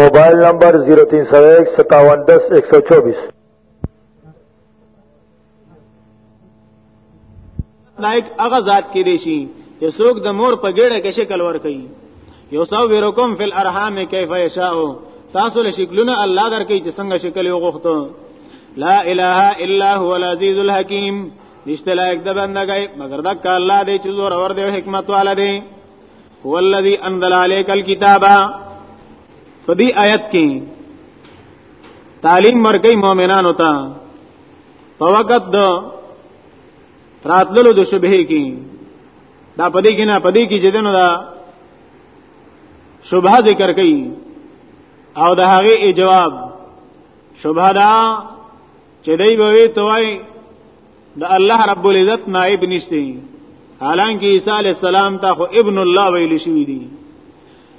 موبایل نمبر 03015710124 لایک هغه ذات کې دي شي چې څوک د مور په ګډه کې شکل ور کوي یو سو ورکم فل ارحام کیف یشاء تاسو له شکلونه الله درکې چې څنګه شکل یو غوښتو لا اله الا هو العزیز الحکیم نشته لایک د بندګۍ مگر دک الله دې چې زور اور دې حکمت والا دې هو الذي انزل عليك الكتاب په دې آیت کې تعلیم مرګي مؤمنانو ته په وخت د راتللو د شبهه کې دا پدې کې نه پدې کې چې دنو دا شبهه ذکر کړي او د هغه جواب شبهه دا چې دای به وی توای د الله رب العزت نائب نشته حالانکه عیسی علی السلام ته خو ابن الله ویل شوی دی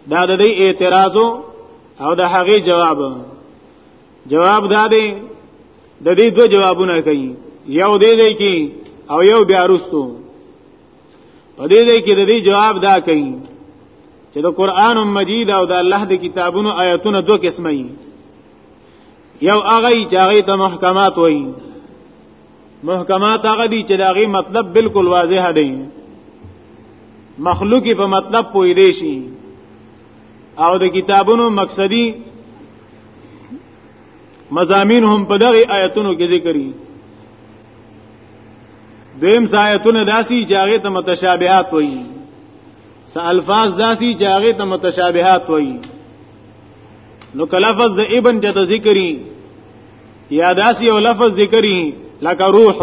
دا د دې اعتراض او د هغه جواب جواب دا دی د دې دوه جوابونه کوي یو دې دی کې او یو بیا رستو په دې دی کې د دې جواب دا کوي چې د قران مجید او د الله د کتابونو آیاتونه دوه قسمه دي یو هغه چې هغه ته محکمات وایي محکمات هغه دي چې داغي مطلب بالکل واضح دی مخلوقي په مطلب پوي دی شي او د کتابونو مقصدی مزامین هم په دغه آیتونو کې ذکر دي دیم آیتونه داسي چې هغه ته متشابهات وایي س الفاظ داسي چې هغه ته متشابهات وایي نو کلفظ د ابن جته ذکری یا داسی او لفظ ذکری لکه روح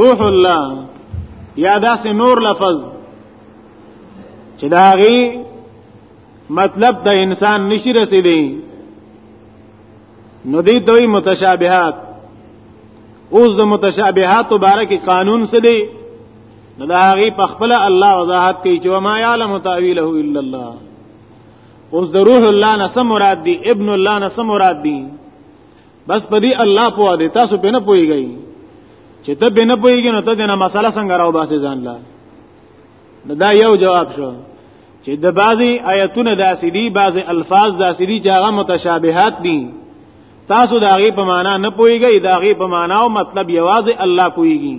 روح الله یا داسی نور لفظ چې داغي مطلب د انسان نشي رسیدي نو دي دوی متشابهات اوس د متشابهات مبارک قانون څه دی نو دا هغه په خپل الله وضاحت کوي چې ما يعلم تاويله الا الله اوس د روح الله نه سم مراد دي ابن الله نه سم مراد دي بس په دې الله په دې تاسو په نه پويږئ چې ته به نه پويږئ نو ته دې نه مسله څنګه راو باسي ځان لا نو دا یو جواب شو چې د بعضي آیتونه داسې دي بعضي الفاظ داسې دي چې هغه متشابهات دي تاسو د هغه په معنا نه پويږئ د هغه په معنا او مطلب یوازې الله پويږي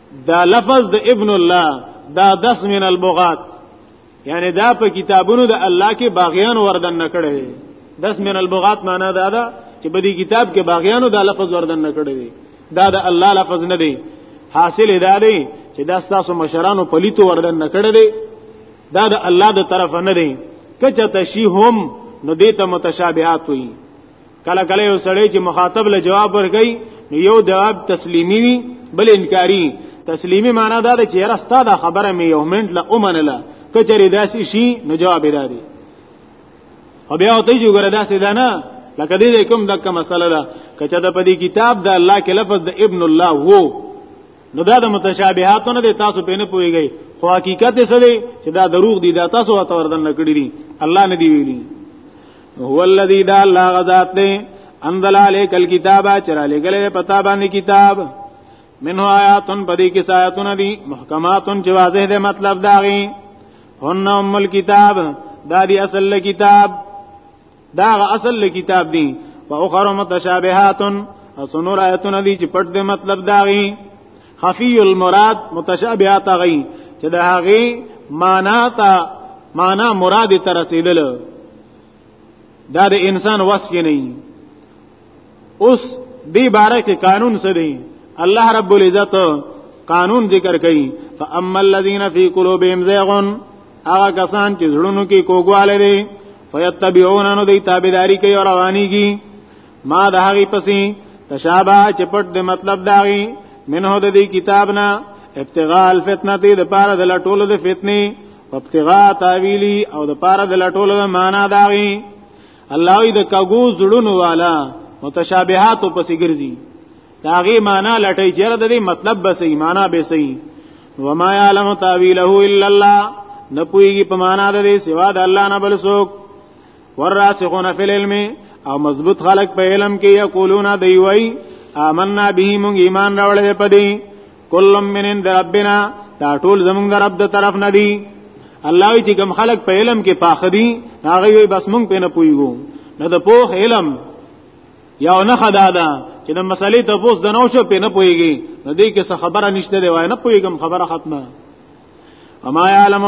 دا لفظ د ابن الله دا دس من البغات یعنی دا په کتابونو د الله کې باغیان وردن نکړي دس من البغات معنا دا ده چې په دې کتاب کې باغیانو دا لفظ وردن نکړي دا د الله لفظ نه دی حاصل دا دی چې دا تاسو مشرانو پلیتو وردن نکړي دی دا د الله د طرف نه دی کچته شی هم نو دې ته متشابهات وي کله کله یو سړی چې مخاطب له جواب ورکړي نو یو جواب تسلیمی وي بل انکاری تسلیمی معنا دا ده چې راستا دا خبره مې یو منټ لا اومنله کچری داسې شي نو جواب یې دادی او بیا ته یې ګره داسې ده نه لکه دې کوم دغه مسله ده کچا د پدی کتاب د الله کې لفظ د ابن الله وو نو دا د متشابهاتو نه تاسو په نه پويږئ خو حقیقت څه دی چې دا دروغ دي دا تاسو ته وردن نکړی دي الله نه دی ویلي هو الذی دا الله غذات دی انزل علیک الكتاب چر علی گله پتا باندې کتاب منه آیاتن پدې کې آیاتونه دي محکماتن چې واضح ده مطلب داغي هن ام الكتاب دا دی اصل کتاب دا اصل کتاب دی او اخر متشابهاتن اسنور آیاتونه دي چې پټ دې مطلب داغي خفی المراد متشابهات غي چې د هغه معنا ته معنا مراد ته رسیدل دا د انسان وس کې نه اوس دی باره کې قانون څه دی الله رب العزت قانون ذکر کوي فاما الذين في قلوبهم زيغ هغه کسان چې زړونو کې کوګواله دي فیتبعون نو دی تابعداري کوي او روانيږي ما د هغه پسې تشابه چې پټ د مطلب داغي منه د دې کتاب نه ابتغاء الفتنه دې د پاره د لټولو د فتنې ابتغاء تاویلی او د پاره د لټولو د معنا داغي الله دې کګو زړونو والا متشابهات پسې ګرځي داغي معنا لټي چې د دې مطلب به صحیح معنا به صحیح وما يعلم تاويله الا الله نه پويږي په معنا د دې سوا د الله نه بل څوک والراسخون فی العلم او مضبوط خلق په علم کې یقولون دی وای آمنا به مونږ ایمان راوړل پدې کل من عند ربنا دا ټول زمونږ رب د طرف نه دی الله چې کوم خلق په علم کې پاخه دي هغه وي بس مونږ په نه پويګو نه د پوخ علم یو نه خدا ده چې د مسلې ته پوس د نو شو په نه پويږي نو دې کې څه خبره نشته دی وای نه پويګم خبره ختمه اما يعلم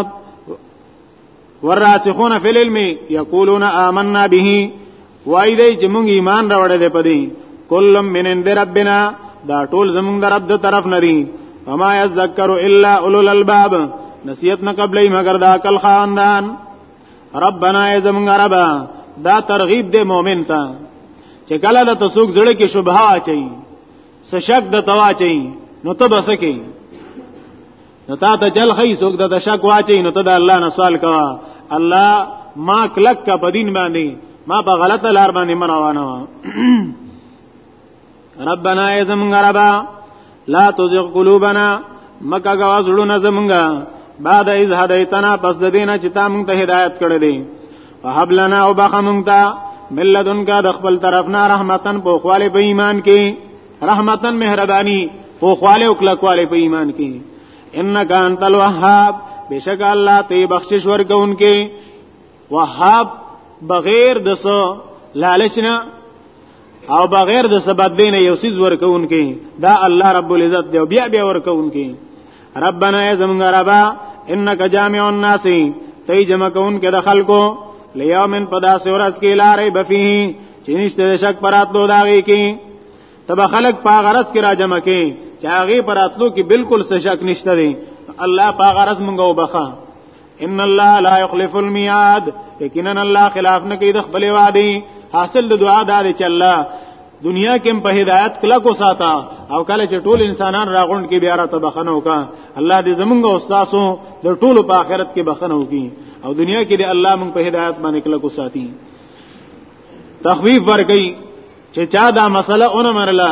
والراسخون فی العلم یقولون آمنا به وای دی چې موږ ایمان راوړل دی پدې کل من عند ربنا دا ټول زموږ د رب د طرف نری وما یذکر الا اولو الالباب نصیحت نه قبلې مگر دا کل خاندان ربنا ای زموږ رب دا ترغیب دی مؤمن ته چې کله د تسوک زړه کې شبهه اچي سشک د توا اچي نو ته بسکه نو تا ته جل خی سوګ د شک واچي نو ته د الله نه سوال کا الله ما کلک کا بدین باندې ما په غلطه لار باندې مروانه ربنا ازم غربا لا تزغ قلوبنا مکه غوا زړونه زمونږه بعد از هدایتنا پس د دینه چې تا مونږ ته هدایت کړې دي وهب لنا وبخمونږ ته ملذن کا د خپل طرفنا رحمتن په خواله په ایمان کې رحمتن مهرباني په خواله او کلکواله په ایمان کې انک انت الوهاب بشک الله ته بخشش ورکونکي وهاب بغیر د سو لالچ نه او بغیر د سبب دین یو سیز ورکونکي دا الله رب العزت دی بیا بیا ورکونکي ربنا ای زمونږ ربا انک جامع الناس تی جمع کون کې د خلکو لیومن پداس ورځ کې لارې بفی چې نشته شک پراتلو داږي کې تب خلک په غرض کې را جمع کې چې هغه پراتلو کې بالکل څه شک نشته دی الله په غرض مونږ وبخا ان الله لا يخلف الميعاد یقینا الله خلاف نه کوي د خپل وعده حاصل د دعا د چې الله دنیا کې په هدایت کله کو ساته او کله چې ټول انسانان راغون کې بیا را تبخنو کا الله دې زمونږ استادو د ټول په آخرت کې بخنو کی او دنیا کې دې الله مونږ په هدایت باندې کله کو ساتي تخویف ورګي چې چا دا مسله اونمرله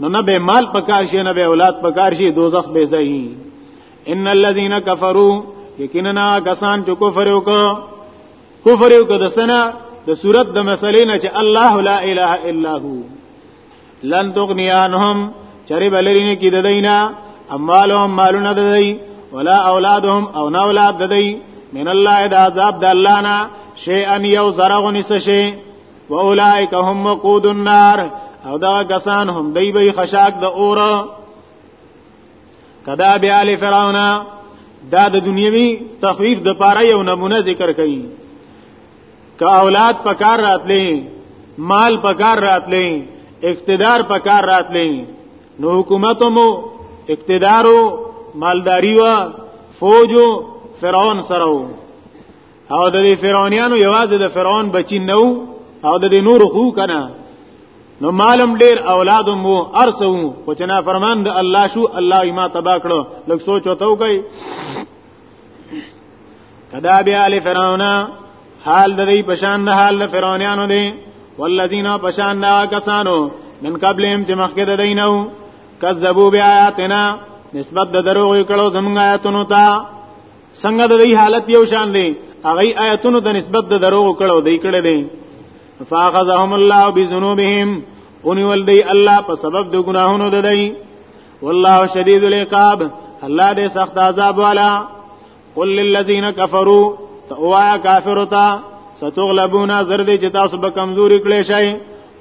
نو نه به مال پکار شي نه به اولاد پکار شي دوزخ به ځي ان الذين كفروا یقینا کسان چې کفر وکړ کفر وکړ د سنه د صورت د مسلې نه چې الله لا اله الا هو لن تغني عنهم چرې بلرینه کې د دینا اموالهم مالونه د دی ولا اولادهم او نه اولاد د دی من الله د عذاب د الله نه شی ان یو زرغونی سشي واولائک هم وقود النار او دا کسان هم دی به خشاک د اوره کدا بیا ال فرعون دا د دنیوي تخفیف د پاره یو نمونه ذکر کړي که اولاد پکار راتلې مال پکار راتلې اقتدار پکار راتلې نو حکومت مو اقتدارو مالداری وا فوجو فرعون سره او د دې فرعونانو یوازې د فرعون بچی نو او د دې نور خو کنه نو مالم ډیر اولاد مو ارسو خو چې نه فرمان د الله شو الله یې ما تبا کړو لږ سوچ وتاو کوي کدا بیا ال فرعون حال د دې پشان د حال د فرعونانو دی والذین پشان دا کسانو من قبلهم چې مخکې د دینو کذبوا بیااتنا نسبت د دروغ کړو زمونږ آیاتونو ته څنګه د دې حالت یو شان دی هغه آیتونو د نسبت د دروغ کړو دی کړه دی فاخذهم الله بذنوبهم اونی ول دی الله په سبب د ګناهونو د دی والله شدید العقاب الله دې سخت عذاب والا قل للذین کفروا توا کافرتا ستغلبون زرد چې تاسو به کمزوري کړی شئ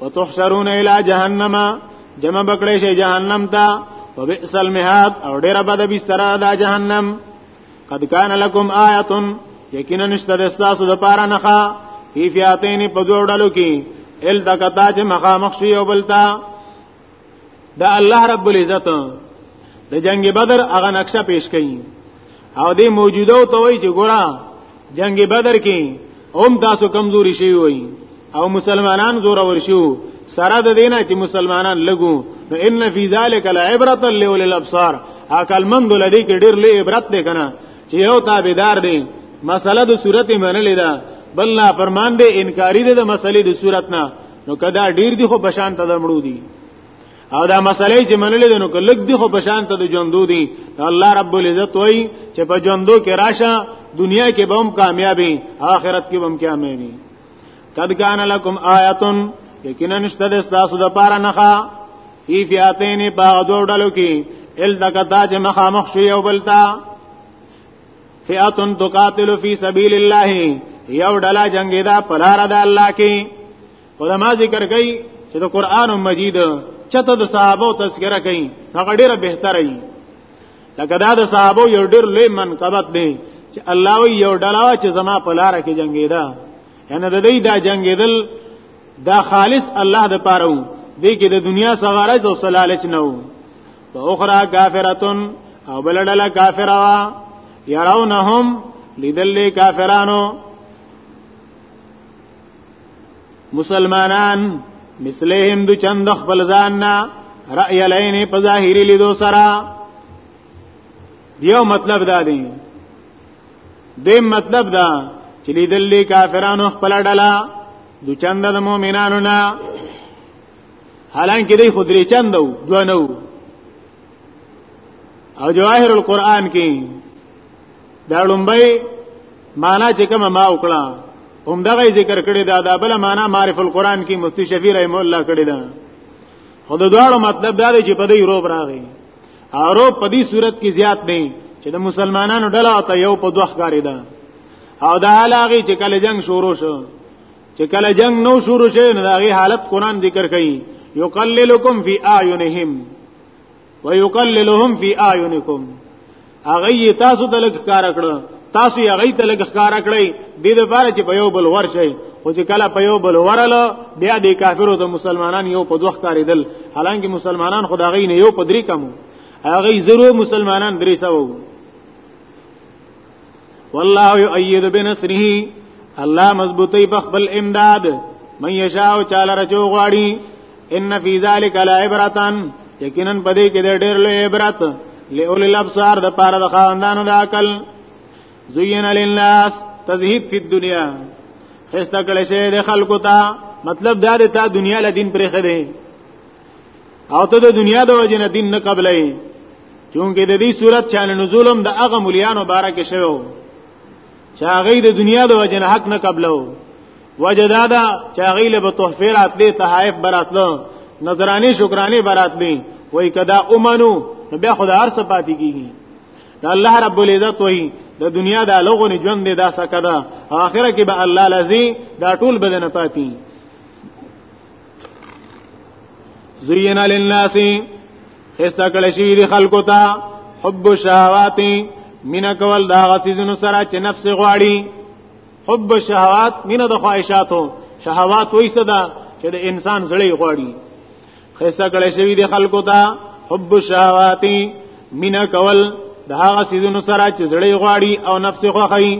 وتحشرون الى جهنم جمع بکړې شي جهنم ته وبئس المهاد او ډېر بد به سره دا جهنم قد کان لکم آیه یقینا نشته د تاسو د پاره نخا فی فیاتین په جوړلو کې ال دکتا چې مخامخ شي او بلتا دا الله رب العزت د جنگ بدر هغه نقشه پیش کړي او دې موجوده او توي چې ګورا جنگ بدر کې هم تاسو کمزوري شي وي او مسلمانان زور ور شو سره د دینه چې مسلمانان لګو نو ان فی ذلک لعبرۃ لول الابصار عقل مند لدی کې ډیر لوی عبرت ده کنه چې یو تابعدار دی مسله د صورت منلې ده بل نه فرمان دی انکاری دی د مسلې د صورت نه نو کدا ډیر دی خو بشان ته دمړو دي او دا مسلې چې منلې ده نو کلک دی خو بشان ته د ژوندو دي الله رب العزت وای چې په ژوندو کې راشه دنیا کې به هم کامیابی آخرت کې به هم کامیابی قد کان لکم آیتن یقینا نشته د تاسو د پاره نخا فی فیاتین باغ دوړلو کې ال دکتا چې مخامخ شو یو بلتا فئاتن تقاتل فی سبیل الله یو ډلا جنگی دا پلار د الله کې علما ذکر کوي چې د قران مجید چته د صحابه تذکرہ کوي هغه ډیره بهتره وي لکه دا د صحابه یو ډیر لوی منقبت دی چې الله وی یو ډلا چې زما پلار کې جنگی دا یعنی د دې دا جنگیدل دا خالص الله د پاره وو دې کې د دنیا سغارج او سلالچ نه وو واخرى كافره او بلډل کافره وا يرونهم لذل کافرانو مسلمانان مثلهم دو چند خپل ځان نه رأی لین په ظاهری لیدو سره یو مطلب دا دی دې مطلب دا چې لیدلې کافرانو خپل ډله د چند د مؤمنانو نه حالانکه دی خو درې چند وو دوه نو او جواهر القرآن کې دا لومبۍ معنا چې کومه ما وکړه هم دغه ذکر کړی دا دا بل معنا معرف القرآن کې مفتی شفیع رحم الله کړی دا خو د دواړو مطلب دا دی چې په دې روب راغی او روب په دې صورت کې زیات نه چې د مسلمانانو ډله ته یو په دوه ښکارې ده او دا هلاغي چې کله جنگ شروع شو چې کله جنگ نو شروع شي نو هغه حالت قران ذکر کوي یقللکم فی اعینهم ویقللهم فی اعینکم هغه تاسو ته لږ کار کړو تاسو یې هغه ته لږ کار کړی د دې لپاره چې په یو بل ورشي او چې کله په یو بل ورله بیا د کافرو ته مسلمانان یو په دوه کاریدل حالانکه مسلمانان خدای نه یو په درې کمو هغه زرو مسلمانان درې سوو والله یؤید بنصره الله مضبوطی په خپل امداد من یشاء چاله رچو غواړي ان فی ذلک لعبرتان یقینا پدې کې ډېر لوی عبرت لئول الابصار د پاره د خواندانو د عقل زین للناس تزهید فی الدنیا خسته کړي شه د خلکو ته مطلب دا دی ته دنیا له دین پرې خره او ته د دنیا د وجه نه دین نه قبلې چونکه د دې صورت چانه نزولم د هغه مليانو باره کې شوو چې هغه د دنیا د وجه نه حق نه قبلو وجدا دا چې هغه له به تحفه راتلې تحائف براتلو نظرانی شکرانی براتلې وای کدا اومنو نو بیا خدای هر څه پاتې کیږي الله رب العزت وای د دنیا د لغونی ژوند دی دا سکه ده اخره کې به الله لذي دا ټول بدن پاتې زینا للناس خسته کړی شي د خلکو ته حب الشهوات مینا کول دا غسیزونو سره چې نفس غواړي حب الشهوات مینا د خواهشاتو شهوات وای صدا چې د انسان زړی غواړي خسته کړی شي د خلکو ته حب الشهوات مینا کول دا غسیزونو سره چې زړی غواړي او نفس خوخی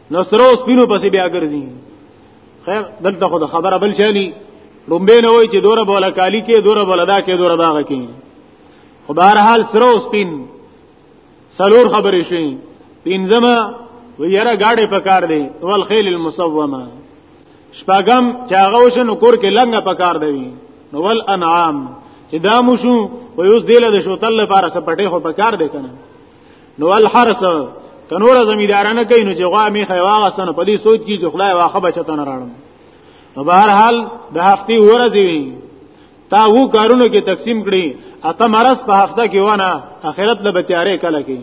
نو سره اوس پینو پسې بیا ګرځي خیر دلته خو د خبره بل شالي رومبه نه وای چې دوره بوله کالی کې دوره بوله دا کې دوره باغ کې خو بهر حال سره اوس پین سلور خبرې شي پینځمه ویره گاډي پکار دی ول خیل المسومه شپغم چاغه وشن کور کې لنګ پکار دی نو ول انعام چې دا مو شو ویوس دیله د شوتل لپاره سپټه خو پکار دی کنه نو الحرس کنور زمیدارانه کوي نو چې غوا می خواغه سن په دې سوچ کې چې خدای واخه بچته نه راړم نو بهر حال د هفتې ورځې وي تا وو کارونو کې تقسیم کړي اته مرز په هفته کې ونه اخرت له بتیارې کله کې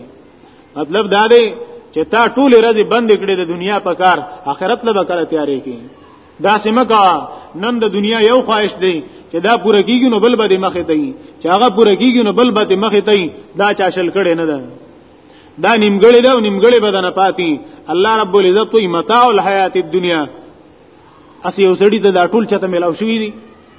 مطلب دا دی چې تا ټول ورځې بند کړي د دنیا په کار اخرت له بکره تیارې کې دا سم کا نن د دنیا یو خواهش دی چې دا پوره کیږي نو بل به مخه ته چې هغه پوره کیږي نو بل به مخه ته دا چا شل کړي نه ده دا نیمګړی دا نیمګړی بدن پاتې الله رب العزت وی متاع الحیات الدنیا اسی اوسړي ته دا ټول چته ملاو شوی دی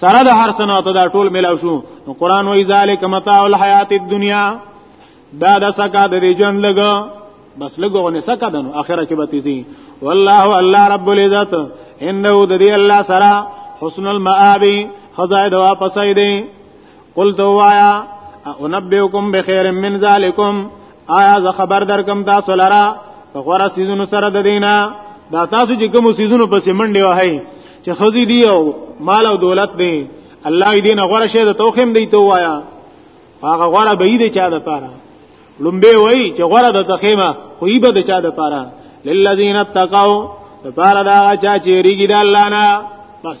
سره د هر سنه ته دا ټول ملاو شو نو قران وای ذالک متاع الحیات الدنیا دا د سکا د ژوند لګا بس لګو نه سکا د نو اخره کې به تیزي والله الله رب العزت انه د دې الله سره حسن المآب خزای د واپسې دی قل تو وایا انبئکم بخیر من ذالکم آیا زه خبر درکم تاسو لرا په غوړه سيزونو سره د دینا دا تاسو چې کوم سيزونو پسې منډي وهي چې خزي دی او مال او دولت دی الله دې نه غوړه شه د توخم دی تو وایا هغه غوړه به دې چا د پاره لومبه وای چې غوړه د تخیمه خو یې به د چا د پاره للذین اتقوا د پاره دا چا چې ریګی د الله نه بس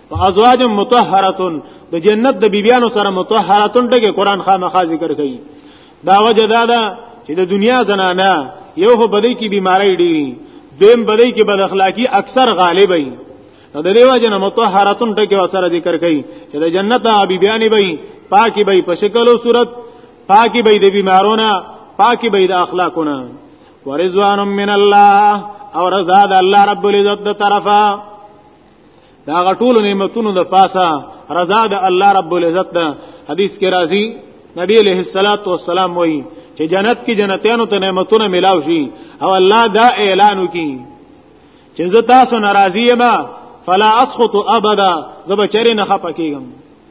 ازواج مطهرتون د جنت د بیبیانو سره مطهرتون ټکی قران خامخا ذکر کوي دا وجه دا ده چې د دنیا زنانه یو خو بدی کی بیماری ډی دیم بدی کی بد اخلاقی اکثر غالب وي نو د دیو جن مطهرتون ټکی وسره ذکر کوي چې د جنت بیبیانی وي پاکي وي په شکل او صورت پاکي وي د بیمارونه پاکي وي د اخلاقونه ورزوان من الله او رضا د الله رب العزت د طرفه دا غټول نعمتونو د پاسه رضا د الله رب العزت ده حدیث کې راځي نبی علیہ الصلات والسلام وایي چې جنت کې جنتیانو ته نعمتونه ملاو شي او الله دا اعلان وکي چې زه تاسو ناراضي یم فلا اسخط ابدا زه به چرې نه خپکیږم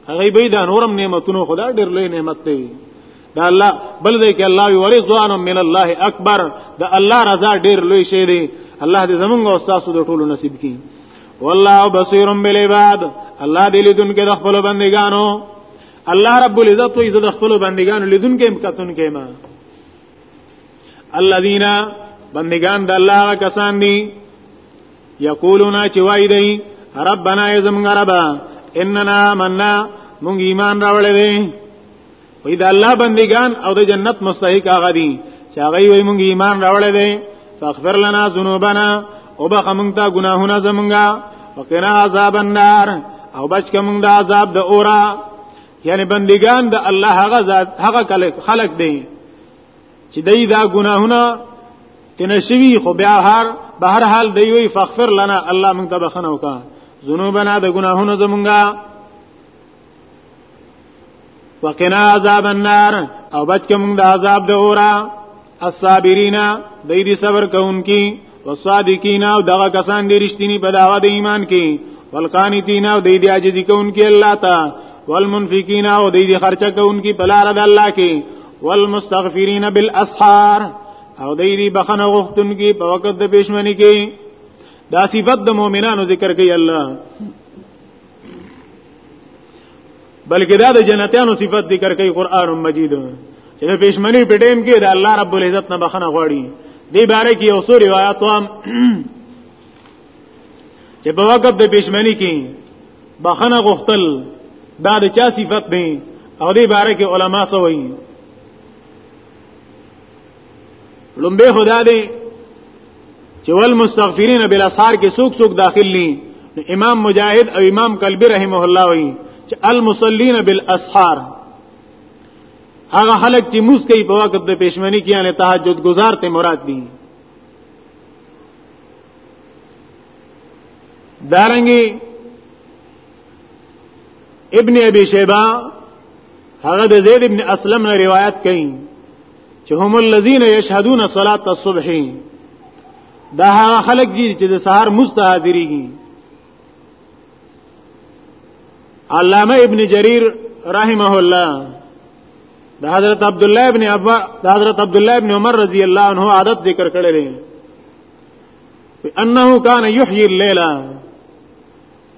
هغه به دا نورم نعمتونو خدا ډېر لوی نعمت دی دا الله بل دی کې الله وی ورضوان من الله اکبر دا الله رضا ډیر لوی شی دی الله دې زمونږ او تاسو د ټولو نصیب کړي والله بصیر بالعباد الله دې لیدونکو د خپل بندګانو الله رب العزت وی زه د خپل بندګانو لیدونکو هم کتون کې ما الذين بندگان د الله کسان دي یقولون چې وای دی ربنا یزم غربا اننا مننا مونږ ایمان راولې دي وې د الله بندگان او د جنت مستحق هغه دي چې هغه وي مونږ ایمان راوړل دي فاغفر لنا ذنوبنا او بخ مونږ ته ګناهونه زمونږه وقنا عذاب النار او بچ کوم د عذاب د اورا یعنی بندگان د الله هغه ذات هغه خلق دي چې دای دا ګناهونه تنشوی خو بیا هر به هر حال دی وی فغفر لنا الله مونږ ته بخنه وکا ذنوبنا د ګناهونو زمونږه وقنا عذاب النار او بچ کوم د عذاب د اورا الصابرینا د دې صبر کوونکی والصادقین او دغه کسان دي رښتینی په داوا د ایمان کې والقانتین او د دې عاجزی کوونکی الله تا والمنفقین او د دې خرچه کوونکی په لار د الله کې والمستغفرین بالاسحار او د دې بخنه غوښتونکي په وخت د پښمنۍ کې دا صفت د مؤمنانو ذکر کوي الله بلکې دا د جنتیانو صفت ذکر کوي قران مجید چې د پښمنی په ټیم کې د الله رب العزت نه بخنه غواړي دې باره کې یو څو روایت هم چې په وخت د پښمنی کې بخنه غختل دا د چا صفت دی او دې باره کې علما سوي لومبه خدا دی چې ول مستغفرین بالاسحار کې سوق سوق داخل ني امام مجاهد او امام قلبی رحمه الله وی چې المصلین بالاسحار هغه خلک چې موس کوي په وخت د پښمنی کې یعنی تهجد گزار ته مراد دي دارنګي ابن ابي شيبه هغه د زید ابن اسلم نه روایت کوي چې هم الذين يشهدون صلاه الصبح دا هغه خلک دي چې د سحر مسته حاضرېږي علامه ابن جرير رحمه الله د حضرت عبد الله ابن ابا د حضرت عبد الله ابن عمر رضی الله عنه عادت ذکر کړی دی انه کان یحیی الليل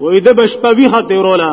و اذا بشپوی خطیرولا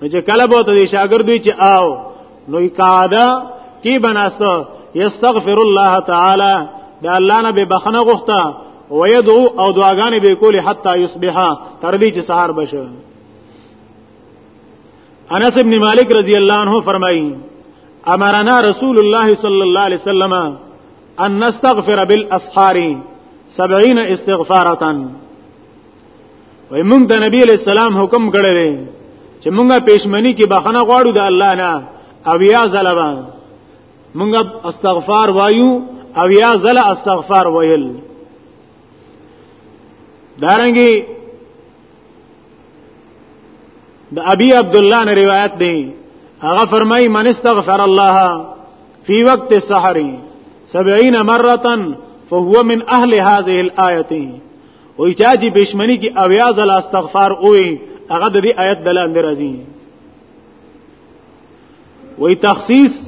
نو چې کله به ته شاګرد وي چې آو نو قاعده کی بناسته یستغفر الله تعالی دا الله نه به بخنه غوښته او یدو او دعاګانې به کولې حتا یصبح تر دې چې سهار بشه انس ابن مالک رضی الله عنه فرمایي امرنا رسول الله صلی الله علیه وسلم ان نستغفر بالاسحار 70 استغفارا وای موږ د نبی علی السلام حکم کړی دی چې موږه پېشمنی کې بخنه غواړو د الله نه او یا زلبا موږه استغفار وایو او یا زل استغفار ویل دارنګي د ابي عبد الله نه روایت دی هغه فرمای من استغفر الله فی وقت السحر 70 مره فهو من اهل هذه الايه وای چا چې بشمنی کې اویا ځل استغفار وې هغه د دې آیت دلان درازي وای تخصیص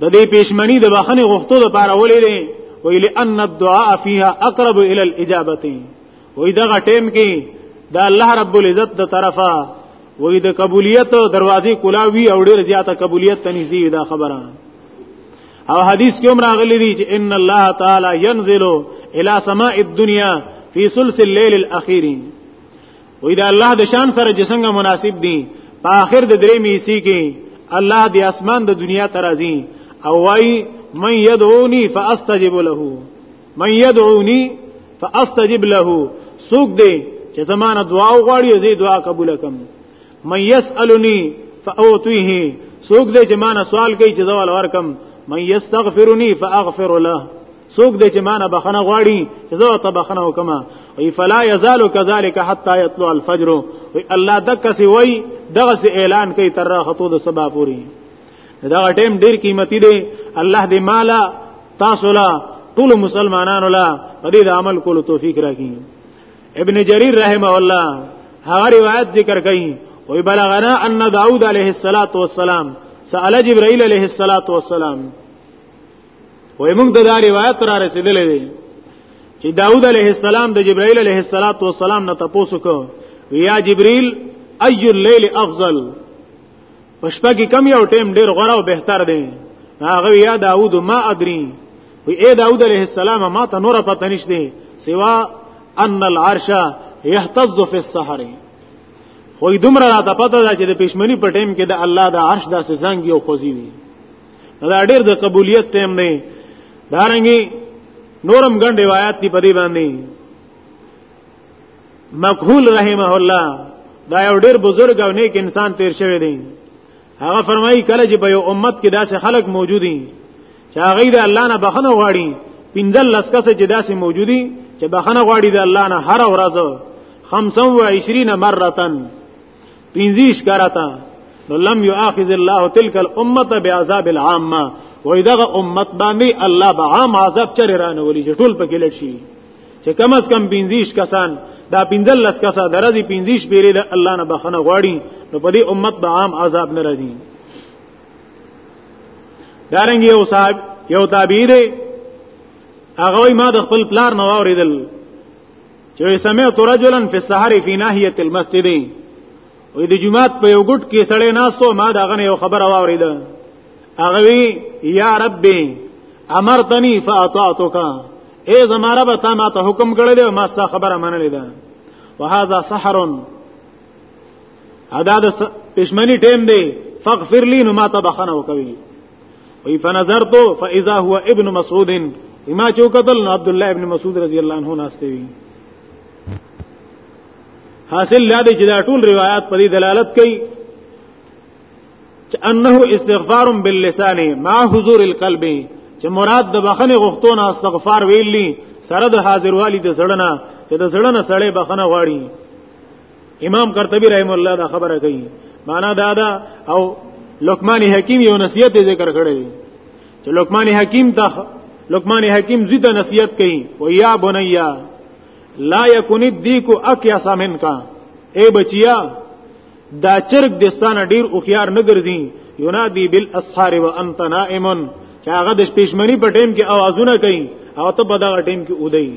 د دې بشمنی د بخنه غوښتو د پاره ولې نه وای لئن الدعاء فيها اقرب الى الاجابه وای دغه ټیم کې د الله رب العزت د طرفه وای د قبولیت دروازې کولاوی او ډیر زیاته قبولیت تنځي دا خبره او حدیث کې هم راغلي دي چې ان الله تعالی ينزل الى سماء الدنيا في ثلث الليل الاخير وې دا الله د شان سره چې څنګه مناسب دي په آخر د درې میسي کې الله د اسمان د دنیا ترازی او وای من يدعوني فاستجب له من يدعوني فاستجب له سوق دې چې زمانه دعا وغواړي زه دعا قبول کم من يسالني فاوتيه سوق دې چې مان سوال کوي چې زوال ورکم من يستغفرني فاغفر له سوق دې چې مان بخنه غواړي چې زو ته بخنه وکما وی فلا يزال كذلك حتى يطلع الفجر وی الله دک سی وی دغه سی اعلان کوي تر راختو د سبا پوری دا ټیم ډیر قیمتي دی الله دې مالا تاسو لا ټول مسلمانانو لا دې عمل کولو توفیق راکړي ابن جرير رحمه الله هغه روایت ذکر کړي وی بلغنا ان داوود علیه الصلاۃ والسلام سأل جبرائیل علیه الصلاۃ والسلام وی موږ د دا روایت را رسیدلې دي چې داوود علیه السلام د جبرائیل علیه الصلاۃ والسلام نه تاسو کو یا جبرئیل ای الليل افضل پښپا کې کم یو ټیم ډیر غوړه او بهتر دی هغه یا داوود ما ادري وی اے داوود علیہ السلام ما ته نور پته نشته سوا ان العرش يهتز في السحر خو دومره را ته پته ده چې د پښمنی په ټیم کې د الله د عرش د سزنګ یو خوځي وي دا ډیر د قبولیت ټیم نه دارنګي نورم ګڼ روایت دی په دې باندې مقهول رحمه الله دا یو ډیر بزرګ او نیک انسان تیر شوی دی هغه فرمایي کله چې په یو امت کې داسې خلک موجودي چې هغه د الله نه بخنه غواړي پنځل لسکه چې داسې موجودي چې بخنه غواړي د الله نه هر ورځ 25 مره پینځیش کارتا نو لم یؤاخذ الله تلک الامه بعذاب العامه وای دغه امت باندې الله به عام عذاب چره رانه ولي چې ټول پکې لټ شي چې کم از کم پینځیش کسان دا پینځل لس کسه درځي پینځیش پیری د الله نه بخنه غواړي نو په دې امت به عام عذاب نه راځي دارنګ یو صاحب یو تعبیر هغه ما د خپل پلار نو اوریدل چې سمعت رجلا فی السحر فی ناحیه المسجد وې د جمعات په یو ګټ کې سړی ناستو ما دا غنه یو خبر واورید هغه وی یا ربي امرتنی فاطعتک اے زما رب ته ما ته حکم کړی دی ما ستا خبره منلې ده وهذا سحر ادا د پښمنی ټیم دی فغفر لي نو ما ته بخنه وکوي وی فنظرت فاذا هو ابن مسعود ما چې قتل نو عبد الله ابن مسعود رضی الله عنه ناشته وی حاصل لا دې چې دا ټول روایت په دې دلالت کوي چې انه استغفار باللسان مع حضور القلب چې مراد د بخنه غختونه استغفار ویلی سره د حاضر والی د زړه نه چې د زړه نه سړی بخنه غواړي امام قرطبي رحم الله دا خبره کوي معنا دا ده او لقمان حکیم یو نصیحت ذکر کړی چې لقمان حکیم ته لقمان حکیم زیته نصیحت کوي و یا بنیا لا یکون الدیک اکیا سامن کا اے بچیا دا چرګ دستان ډیر او خيار نه ګرځي ینادی بالاسحار وانت نائمن چې هغه د شپېشمنی په ټیم کې اوازونه کوي او ته په دا ټیم کې اودای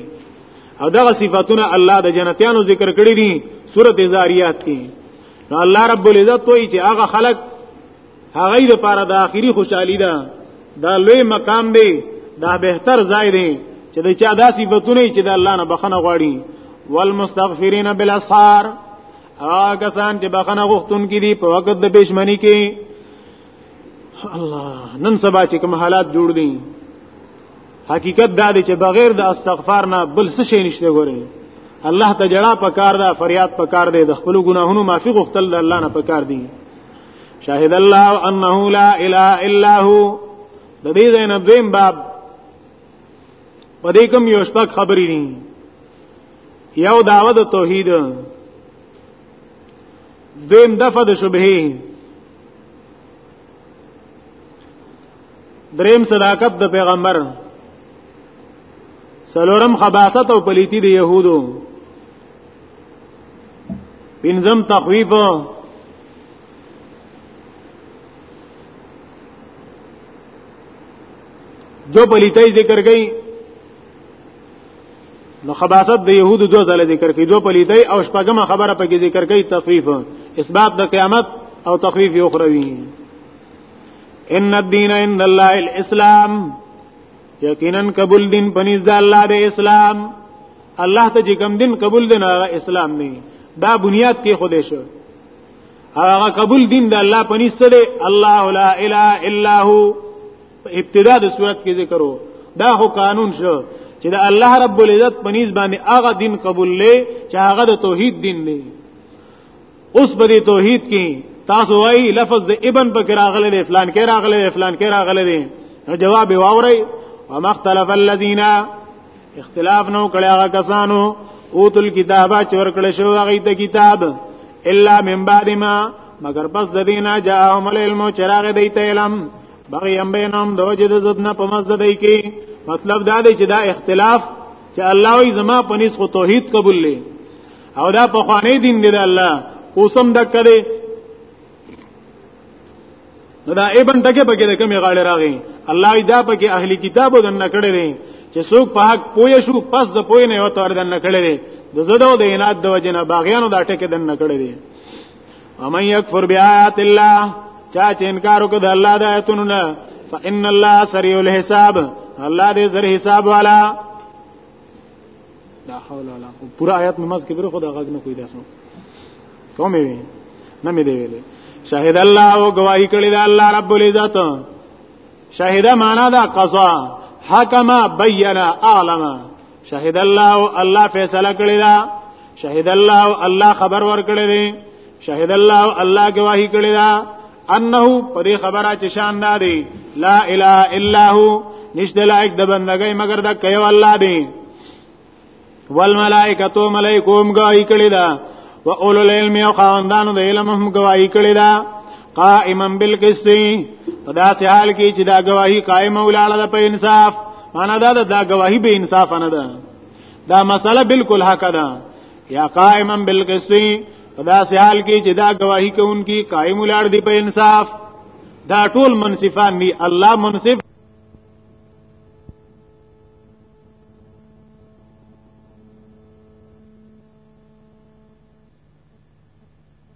او دغه صفاتونه الله د جنتیانو ذکر کړی دي سورته زاریات کې نو الله رب العزت وایي چې هغه خلک هغه د پاره د اخیری خوشحالي ده دا لوی مقام دی دا بهتر ځای دی چې د چا داسې بتونه چې د الله نه بخنه غواړي والمستغفرین بالاسحار هغه کسان چې بخنه غوښتون کې دي په وخت د بشمنی کې الله نن سبا چې کوم حالات جوړ دي حقیقت دا دی چې بغیر د استغفار نه بل څه شي نشته ګورئ الله ته جړه پکار ده فریاد پکار ده د خپل ګناهونو معافي غوښتل د الله نه پکار دي شاهد الله انه لا اله الا هو د دې زینب دیم باب په دې کوم یو شپږ خبرې دي یو داوه د توحید دیم دفه د شبهه دریم صداقت د پیغمبر سلورم خباست او پلیتی د يهودو پنځم تخویف جو پلیتای ذکر گئی نو خباست د يهودو دوه ځله ذکر کړي دوه پلیتي او شپږمه خبره پکې ذکر کړي تخفیف اثبات د قیامت او تخفیف اخروی ان الدين عند الله الاسلام یقینا قبول دین پنځ د الله د اسلام الله ته چې کوم دین قبول دین هغه اسلام نه دا بنیاد کې خوده شو هغه قبول دین د الله پنځ سره الله لا اله الا هو په ابتدا د صورت کې ذکر وو دا هو قانون شو چې د الله رب العزت پنيز باندې هغه دین قبول لې چې هغه د توحید دین دی اوس په دې توحید کې تاسو وایي لفظ د ابن پکې راغلی دی فلان کې راغلی دی فلان کې راغلی دی نو جواب یې واوري وما اختلف الذين اختلاف نو کړي هغه کسانو اوتل کتابه چور کړي شو هغه ته کتاب الا من بعد ما مگر پس د دینه جاءهم العلم چراغ دیته علم بغیم بینهم د وجه د ضد نه په مزدی کې مطلب دا دی چې دا اختلاف چې الله وی زما په نس خو توحید قبول لې او دا په خوانی دین دی الله اوسم د کړي نو دا ابن دغه پکې د کمی غاړه راغی الله دا پکې اهلی کتابو د نه کړي دي چې څوک په حق پوه شو پس د پوه نه وته ور د نه کړي دي د زړه او د عنایت د وجنه باغیانو دا ټکه د نه کړي دي ومن یکفر بیاات الله چا چې انکار وکړ د الله د آیتونو نه فان الله سریع الحساب الله دې زر حساب والا لا حول ولا قوه پورا آیات نماز کې بره خدا غږ نه کوي داسنو کومې وي نه مې دی ویلې شاهد الله او گواہی کړی دا الله رب العزت شاهد معنا دا قضا حکما بینا اعلم شهید الله الله فیصله کړی دا شهید الله الله خبر ور کړی دی شهید الله الله گواہی کړی دا انه په دې خبره چې شان داري لا اله الا هو نشته لایک د بندګۍ مگر د کيو الله دی والملائکتو ملائکوم گواہی کړی دا و اولو العلم او خواندانو د علم هم گواہی کړی دا قائما بالقسط په داسې حال کې چې دا گواهی قائم ولاړه ده په انصاف معنا دا دا گواهی به انصاف نه ده دا مسله بالکل حق ده یا قائما بالقسط په داسې حال کې چې دا گواهی کوونکی قائم ولاړ دی په انصاف دا ټول منصفان دی الله منصف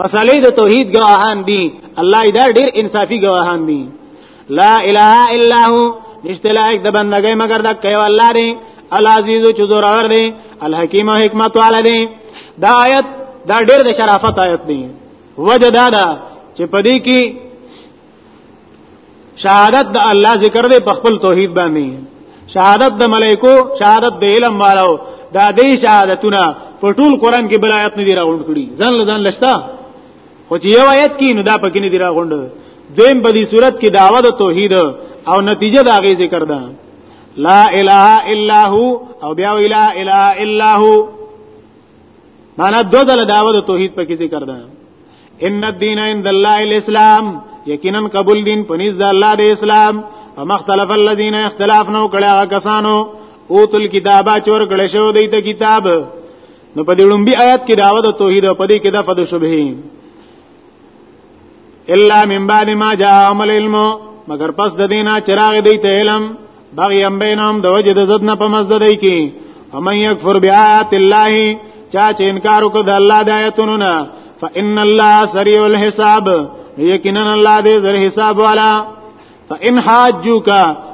مسالې د توحید گواهان دي الله دا ډیر انصافي گواهان دي لا اله الا هو نشته لایک د بندګۍ مگر د کيو الله دی العزیز چې زور اور دی الحکیم او حکمت والا دی دا آیت دا ډیر د شرافت آیت دی وجه دا ده چې پدې کې شهادت د الله ذکر دی په خپل توحید باندې شهادت د ملائکو شهادت د علم مالو دا دې شهادتونه په ټول قران کې بلایت نه دی راوند کړی ځان له ځان لښتا خو چې یو آیت کې نو دا پکې نه دی راغونډ دیم په دې صورت کې دعوت توحید او نتیجه دا غي ذکر ده لا اله الا هو او بیا اله الا الا هو معنا دو دل دعوت توحید پکې ذکر ده ان الدين عند الله الاسلام یقینا قبول دین پنځ د الله د اسلام فمختلف الذين اختلافنو کړه کسانو اوتل کتابه چور کړه شو دیت کتاب نو په دې لومبي آیات کې داوه د توحید او په دې کې د فد شبهه الا من بعد ما جاءهم العلم مگر پس د دینه چراغ دیت علم بغیم بینهم د وجه د زدن په مزددی کی ومن یکفر بیات الله چا چې انکار وکړ د الله د آیتونو نه فان الله سریع الحساب یقینا الله دې زر حساب والا فان حاجوک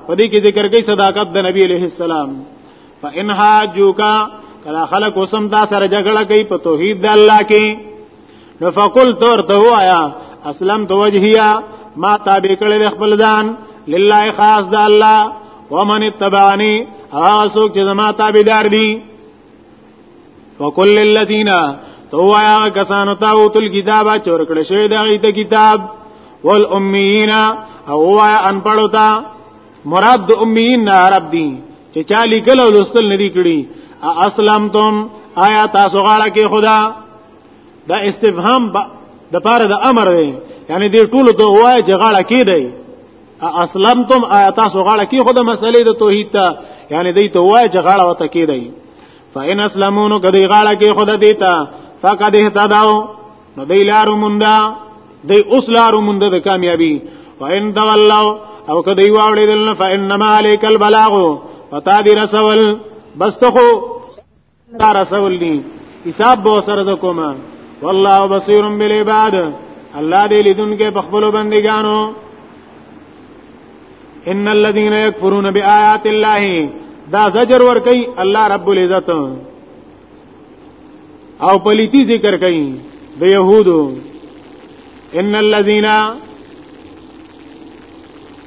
پدې کې ذکر کوي صداقت د نبی علیہ السلام فان حاجوک کله خلق وسم دا سره جګړه کوي په توحید د الله کې نو فقل تور ته وایا اسلم تو وجهیا ما تابع کړل خپل ځان لله خاص د الله ومن اتبعنی اسو چې زما تابعدار دي وکل للذین تو وایا کسانو ته او تل کتابه چور کړی شوی دا ایت کتاب والامیین او وایا ان پړو تا مراد د امیین نه عرب دي چې چا لیکل او لوستل نه دي کړی اسلمتم آیا تاسو غاړه کې خدا دا استفهام با د پاره د امر دی یعنی دې ټولو ته وایي چې غاړه کې دی اسلمتم آیات سو غاړه کې خود مسلې د توحید ته یعنی دې ته وایي چې غاړه وته کې دی فإن اسلمونو کدی غاړه کې خود دې ته فقد اهتداو نو دې لارو موندا دې اوس لارو موندا د کامیابی وإن تولوا او کدی واولې دلنه فإنما عليك البلاغ پتا دې رسول بس ته دا رسول دی حساب به سره د کومه والله بصیر بالعباد الله دې لیدونکو په خپل بندګانو ان الذين يكفرون بآيات الله دا زجر ور کوي الله رب العزت او پلیتی ذکر کوي د يهودو ان الذين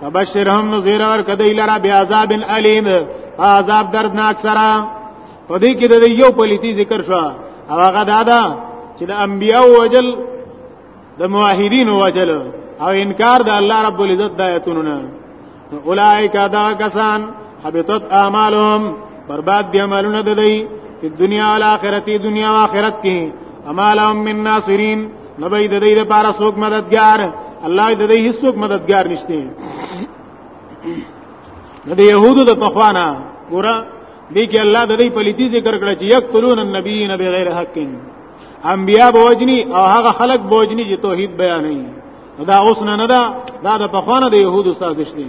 فبشرهم نذیر ور کدی لرا بیاذاب الیم عذاب دردناک سره په دې کې د یو پلیتی ذکر شو او هغه دا ده چې د انبیاء وجل د موحدین وجل او انکار د الله رب العزت د آیتونو نه اولائک دا کسان حبطت اعمالهم برباد دي عملونه د دی په دنیا او آخرت دنیا او آخرت کې اما لهم من ناصرین نه به د دې لپاره څوک مددگار الله د دې هیڅوک مددگار نشته نه د يهودو د پخوانا ګور دې کې الله د دې پلیتی ذکر کړ چې یقتلون النبیین بغیر حق انبیا بوجنی او هغه خلق بوجنی چې توحید بیانوي دا اوس نه نه دا دا د پخوانه د يهودو سازش دی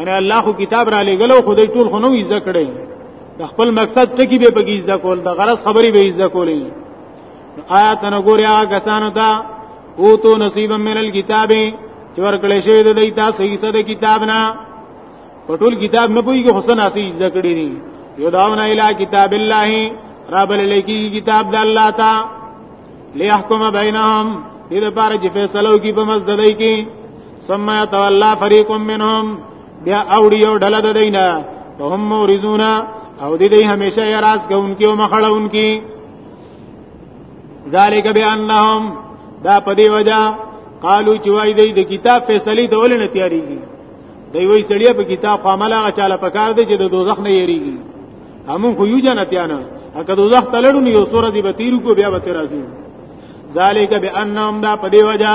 ان الله خو کتاب را لګلو خو دې ټول خو نو عزت کړي د خپل مقصد ټکی به پکې عزت کول د غرض خبرې به عزت کولې آیات نه ګوري هغه کسانو ته او تو نصیب من الكتاب چې ورکړې شوی د دې تاسو حصہ د کتاب نه په ټول کتاب نه پوي کې حسن اسی عزت کړی دي یو داونه اله کتاب الله رب لکی کتاب د الله تا ليحكم بينهم دې لپاره چې فیصلو کې په مزدلې کې ثم يتولى فريق منهم بیا اوړي یو ډله د دینه وهم مورزون او د دې همیشه یراس کوونکی او مخړونکی ذالک بانهم دا په دی وجہ قالو چې وای دی د کتاب فیصله ته ولې نه تیاریږي دی وای سړی په کتاب عمل هغه چاله پکار دی چې د دوزخ نه یریږي همون خو یو جنت یانه اګه دوزخ تلړو نه یو سورہ دی به تیرو کو بیا به تیرازو ذالک بانهم دا په دی وجہ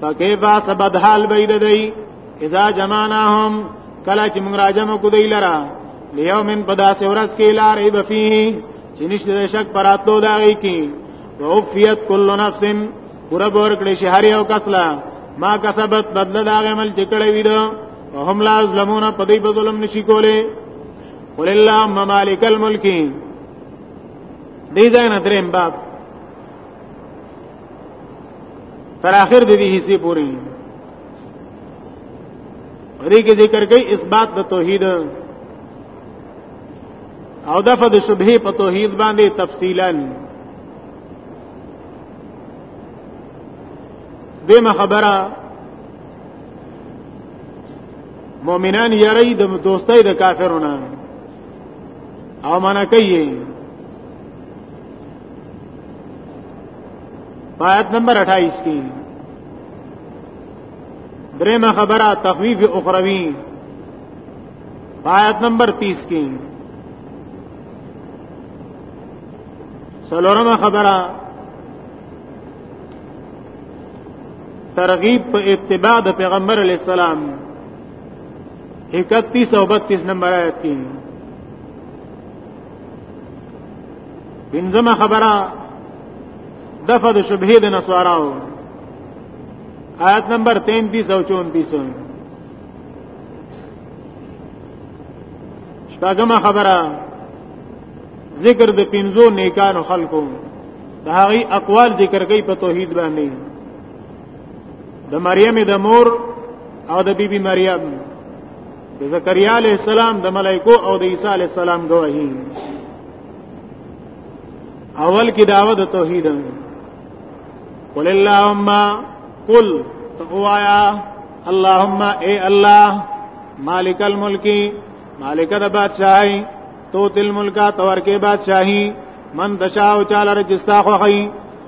فکیفا سبد حال بید دی اذا جمعناهم کلا چې موږ راجم کو دی لرا لیومن پدا سے ورځ کې لار ای بفیه چې نشته شک پراتلو دا غي کې وفیت کل نفس پورا بور کړي شي هر یو کسلا ما کسبت بدل دا عمل چې کړی وی دا وهم لا ظلمون پدی په ظلم نشي کوله قل اللهم مالک الملک دې ځای نه دریم باب تر اخر د دې حصے پورې پرې کې ذکر کوي اثبات د توحید او دغه د شبهه په توحید باندې تفصیلا دیمه خبره مؤمنان یری د دوستۍ د کافرونو او معنا کوي آیت نمبر 28 کې درېمه خبره تخویف اخروی آیت نمبر 30 کې سلورمه خبره ترغیب په اتباع د پیغمبر علی السلام 31 او 32 نمبر آیت کې بنځمه خبره دفع د شبهه د نسواراو آیت نمبر 33 او 34 شپږمه خبره ذکر د پنځو نیکانو خلقو د هغه اقوال ذکر کوي په توحید باندې د مریم د مور او د بیبي مریم د زکریا علی السلام د ملائکو او د عیسی علی السلام گواهی اول کی دعوت توحید قل اللهم قل تقوایا اللهم اے الله مالک الملک مالک د بادشاہی تو تل ملکا تور کې بادشاہی من دشاو چاله رجستا خوخی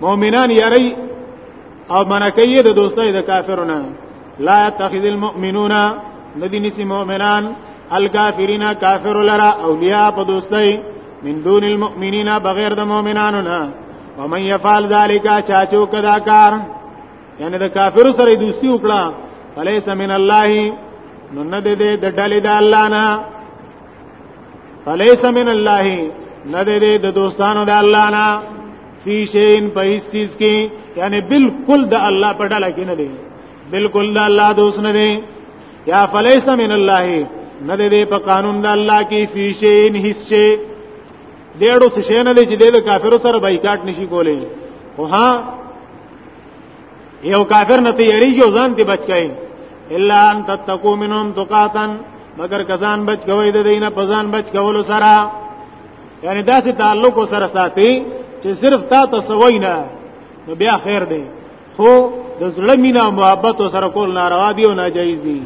مؤمنان یری او منکیه د دوستۍ د کافرونو لا يتخذ المؤمنون ندی نسی مؤمنان الکافرین کافر لرا اولیاء په دوستۍ من دون المؤمنین بغیر د مؤمنانو نه ومن يفعل ذلك چاچو کدا کار یعنی د کافر سره دوستی وکړه فلیس من الله نو نه دې د ډلې د الله نه فلیس من الله نه دې د دوستانو د الله نه فی شین په هیڅ چیز کې یعنی بالکل د الله په ډله کې نه دی بالکل د الله دوست نه دی یا فلیس من الله نه دې په قانون د الله کې فی شین هیڅ شی ډېرو څه نه دی چې د کافرو سره بایکاټ نشي کولای خو ها یو کافر نه تیاری یو ځان دی بچ کای الا ان تتقو منهم تقاتن مگر کزان بچ کوي د دینه پزان بچ کول سره یعنی داسې تعلق سره ساتي چې صرف تا ته سوي نه نو بیا خیر دی خو د زړه مینا محبت سره کول ناروا دی او ناجایز دی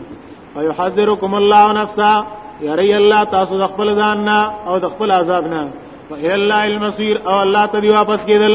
ويحذركم الله نفسا یری الله تاسو د خپل ځان نه او د خپل عذاب نه و الا المصير او الله ته دی واپس کېدل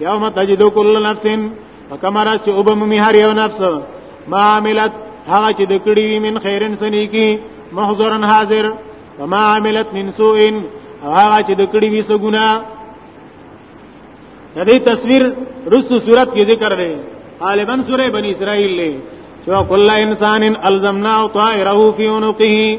یوم تجدو کل نفس فکمرا چې او بممی هر یو نفس ما عملت هغه چې د کړي وی من خیرن سنی کی محضرن حاضر وما عملت من سوء هغه چې د کړي وی سګونه د دې تصویر رسو صورت کې ذکر دی غالبا سوره بنی اسرائیل له چې کله انسان الزمنا طائره فی عنقه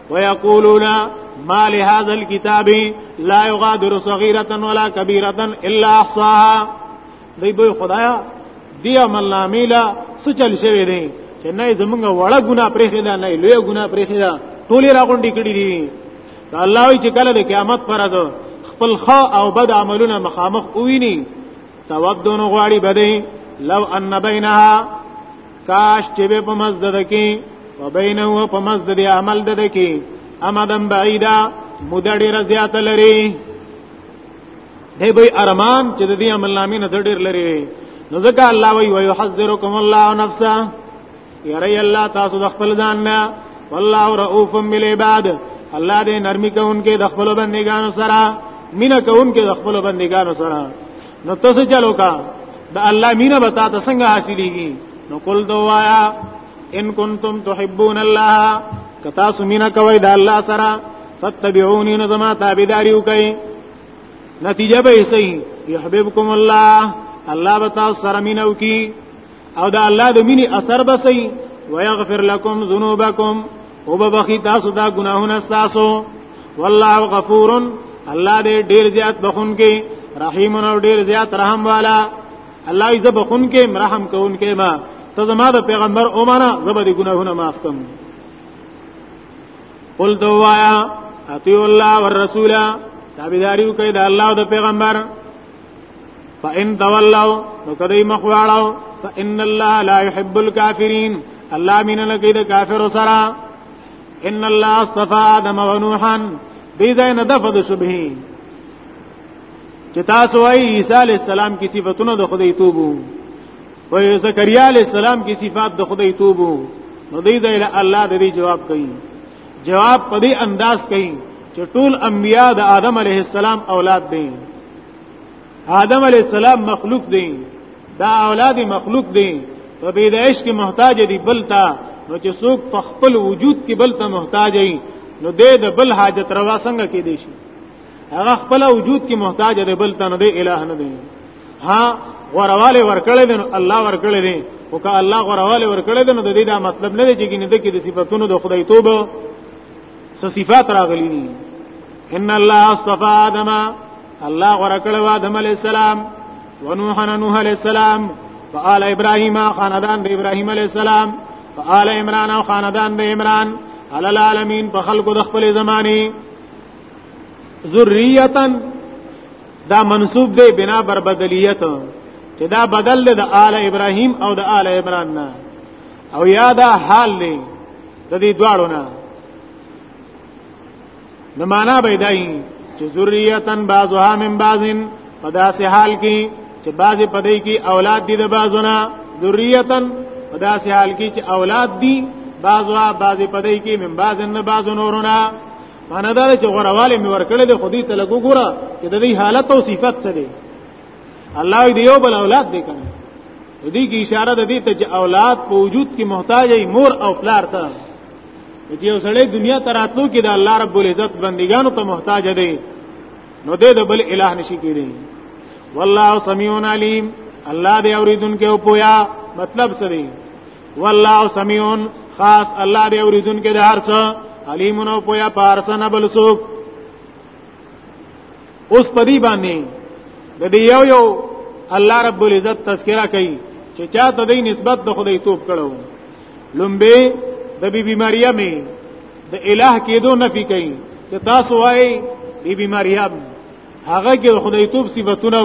ويقولون ما لهذا الكتاب لا يغادر صغيرة ولا كبيرة الا احصاها دی به خدایا دی عمل نامیلا سچل شوی دی چې نه زمونږ وړه ګنا پرې خدا نه لوی ګنا پرې خدا ټولې راغونډې کړې دي الله وی چې کله د قیامت پر ورځ خپل خا او بد عملونه مخامخ وویني تودون غواړي بده لو ان بینها کاش چې به په مسجد کې وبینه او په مسجد دی عمل ده کې امدن بعیدا مدړي رضیات لري دی به ارمان چې د دې عمل نامې نه ډېر لري نو ځکه الله وی ويحذرکم الله نفسه یری الله تاسو د خپل ځان نه والله رؤوف بالعباد الله دې نرمي کوونکې د خپل بندګانو سره مینا کوونکې د خپل بندګانو سره نو تاسو چلو کا د الله مینه به تاسو څنګه حاصلېږي نو قل دوایا ان کنتم تحبون الله کتا سمینا کوي د الله سره فتبعوني نو زما تابعداري وکړي نتیجه به صحیح يحببكم الله الله به تاسو سره مینه وکړي او د الله د مینې اثر به صحیح ويغفر لكم ذنوبكم او به بخی تاسو دا ګناهونه تاسو والله غفور الله دې ډیر زیات بخون کې رحیم او ډیر زیات رحم والا الله یې بخون کې رحم کون کې ما ته زما د پیغمبر او معنا زبر دې ګناهونه معاف کم قل دوایا اطیع الله والرسول تابعداریو کوي د الله او د پیغمبر فان تولوا نو کدی مخواړو فان الله لا يحب الكافرين الله مين لګي د کافر سره ان الله اصطفى ادم ونوحا دې ځای نه دفد شبهه چې تاسو وايي عيسى عليه السلام کی صفاتونه د خدای توبو وای زکریا علیہ السلام کی صفات د خدای توبو نو دې ځای له الله د دې جواب کوي جواب په دې انداز کوي چې ټول انبیا د آدم علیه السلام اولاد دي آدم علی السلام مخلوق دی دا اولاد مخلوق دی په پیدایش کې محتاج دی بل تا نو چې څوک په خپل وجود کې بل ته محتاج وي نو دې د بل حاجت روا څنګه کې دی شي هغه خپل وجود کې محتاج دی بل ته نه دی الہ نه دی ها غرواله ورکړې دی الله ورکړې دی او که الله غرواله ورکړې دی نو د دې دا مطلب نه دی چې ګینه د کې د صفاتونو د خدای توبه صفات راغلي دي ان الله اصطفى آدم الله غره کړو آدم علی السلام ونوح نوح علی السلام وآل ابراهیم خاندان د ابراهیم علی السلام وآل عمران او خاندان د عمران علی العالمین په خلقو د خپل زمانی ذریتا دا منسوب دی بنا بر بدلیت چې دا بدل دی د آل ابراهیم او د آل عمران نه او یادا حال دی د دې دواړو نه نو معنا به دای چې ذریاتن بعضها من بعضن په داسې حال کې چې بعضې په دې کې اولاد دي د بعضونه ذریاتن په داسې حال کې چې اولاد دي بعضها بعضې په دې کې من بعضن نه بعض نورونه معنا دا چې غورواله مې ورکړې د خودي ته لګو ګوره چې د دې حالت او صفت څه دي الله دې یو بل اولاد دې کنه دې کی اشاره ده دې ته چې اولاد په وجود کې محتاج ای مور او پلار ته چې یو سړی دنیا ته راتلو کې د الله رب العزت بندګانو ته محتاج دی نو دې د بل الہ نشي کېدی والله سميع عليم الله دې اوریدونکو او پویا مطلب څه دی والله سميع خاص الله دې اوریدونکو د هر څه علیم او پویا پارسنه بل سوک اوس پدی باندې د دې یو یو الله رب العزت تذکرہ کوي چې چاته دې نسبت د خدای توپ کړو لومبه د بی بی مریم د الہ کېدو نفي کوي چې تاسو وایي بی بی مریم هغه کې خدای توپ صفاتونه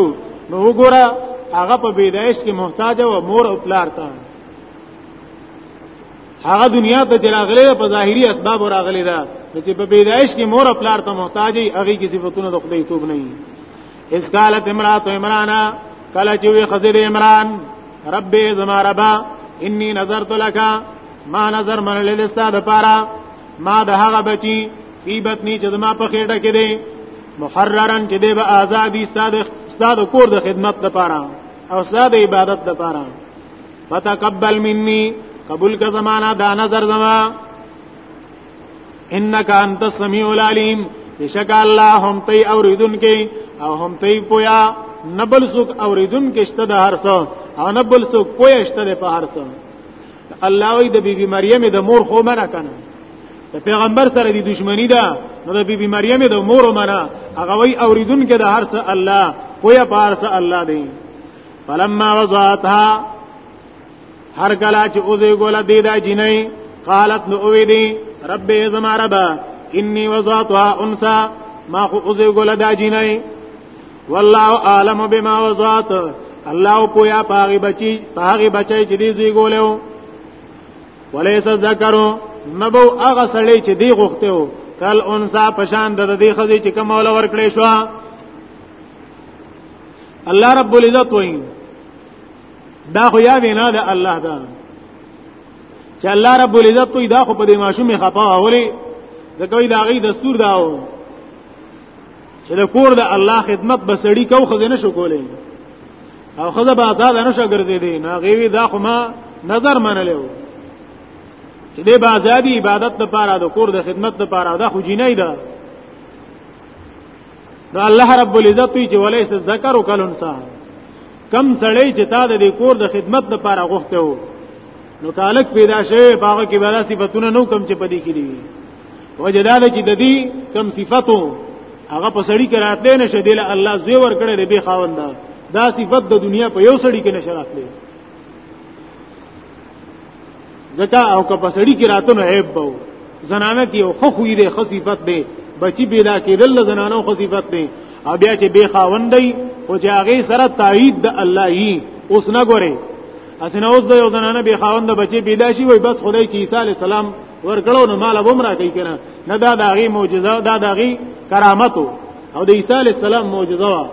نو وګوره هغه په پیدایش کې محتاج او مور او پلار ته هغه دنیا ته جراغله په ظاهري اسباب راغلي ده چې په پیدایش کې مور او پلار ته محتاج وي هغه کې صفاتونه د خدای توپ نه وي اس قالت امراه عمران کله چې وي خزر عمران رب زما ربا انی نظرت لك ما نظر من لستا د پاره ما د هغه بچی فی بطنی چې زما په خېټه کې دی محررن چې دی به آزادی استاد استاد کور د خدمت د پاره او استاد عبادت د پاره فتقبل مني قبول کا زمانہ دا نظر زمانہ انک انت السمیع العلیم بشک الله هم تی اوریدون کې او هم تی پویا نبل سوک اوریدون کې شته د هر څه او نبل سوک پویا شته په هر څه الله وی د بیبي مریم د مور خو منه کنه د پیغمبر سره د دشمنی ده نو د بیبي مریم د مور منه هغه وی اوریدون کې د هر څه الله پویا په هر څه الله دی فلما وضعتها هر کله چې او دې ګول دې دا جنې قالت نو وې دې رب زما رب اني وضعتها انثى ما خو او دې ګول دا جنې والله عالم بما وضعت الله پویا پاغي بچي پاغي بچي چې دې زی ګولیو وليس ذکرو نبو هغه سړی چې دی غوښته و کل انسا پشان د دې خزي چې کوم ول ورکړې شو الله رب العزت وایي دا خو یا وینا ده الله دا چې الله رب العزت کوئی دا خو په دې ماشومې خپه اولي دا کوئی دا غي دستور داو چې د کور د الله خدمت بسړی کو خزینه شو کولې او خزه به آزاد نه شو ګرځې دي نه غوي دا خو ما نظر منلو چې د آزادی عبادت لپاره د کور د خدمت لپاره دا خو جنۍ ده نو الله رب العزت چې وليس ذکر وکل انسا کم سړی چې تا د کور د خدمت لپاره غوښته وو نو کالک پیدا شوی باغه کې بلا صفاتونه نو کم چې پدې کې دي وجداد چې د دې کم صفاتو هغه په سړی کې راتلې نشه دی الله زوی ور کړې دی به خاوند دا صفات د دنیا په یو سړی کې نشه راتلې ځکه او که پسړی کې راته نو عیب به زنانه کې او خو خوې ده خصيفت ده بچی بلا کې دل زنانه خصيفت ده او بیا چې به خاوندې او چې هغه سره تایید د الله یي اوس نه ګوره اسنه اوس د یو زنانه به خاوند بچی بلا شي وای بس خدای چې عیسی علی السلام ورکړو نو مال به مرا کوي کنه نه دا داغي معجزه دا داغي کرامت او د عیسی علی السلام معجزه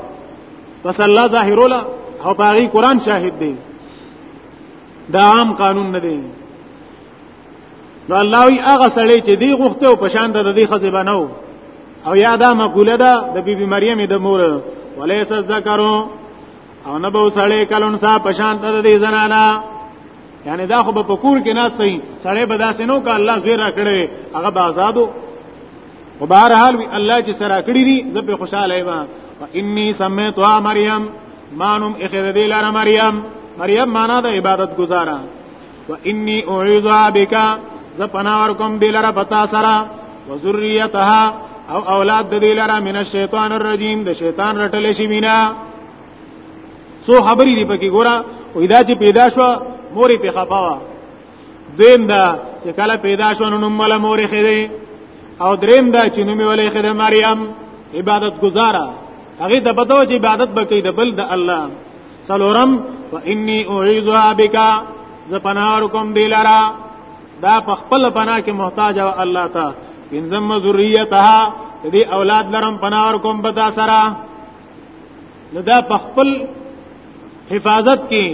پس الله ظاهرولا او باغی قران شاهد دی دا عام قانون نه دی نو الله وی هغه سړی چې دی غوښته او پشان د دې خزه بنو او یادا مقوله ده د بیبي بی مریم د مور ولیس ذکرو او نه به سړی کلون صاحب پشان د دې زنانا یعنی دا خو په پکور کې نه صحیح سړی به داسې نو ک الله غیر را کړی هغه به آزادو په بهر حال وی الله چې سره کړی دي زه په خوشاله یم انی سمیت وا مریم مانم اخذ دی لار مریم مریم معنا د عبادت گزارا و انی اعوذ بک ز پناور کوم دی لار پتا سرا و ذریتها او اولاد د دی لار من الشیطان الرجیم د شیطان رټل شي مینا سو خبرې دی پکې ګورا وې دا چې پیدا شو مورې په خپاوه دویم دا چې کله پیدا شو نو نوم ولا مور خېدې او دریم دا چې نوم ولا خېدې مریم عبادت گزارا هغه د بدو چې عبادت بکې د بل د الله سلورم واني اعوذ بک ز پنار کوم دلرا دا په خپل پنا کې محتاج او الله ته انزم ذریتها دې اولاد لرم پنار کوم بدا سره نو دا په خپل حفاظت کې